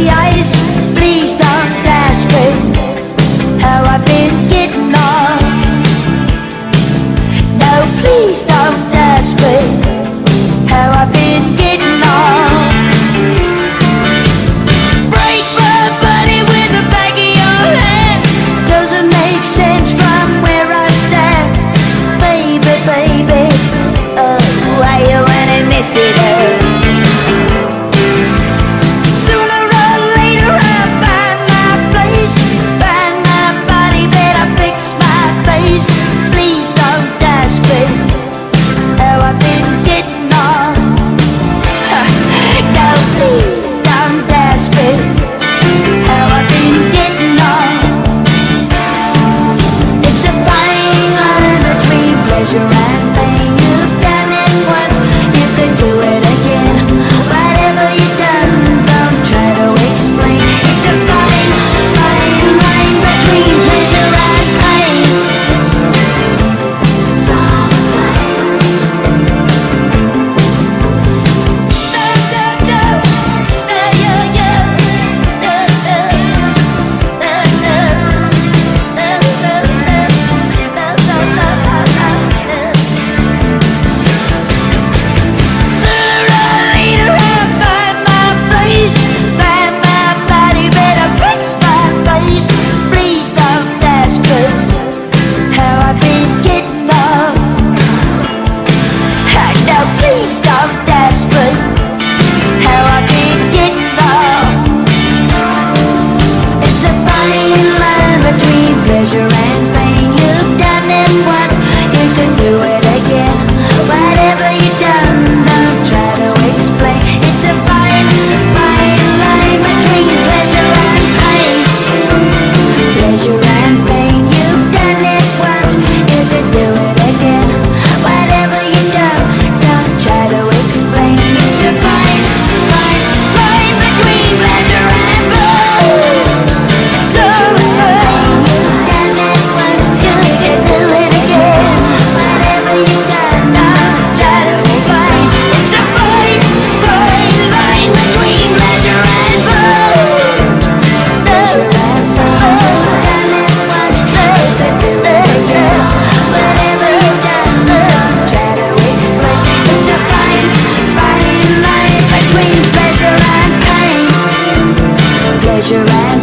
the ice treasure and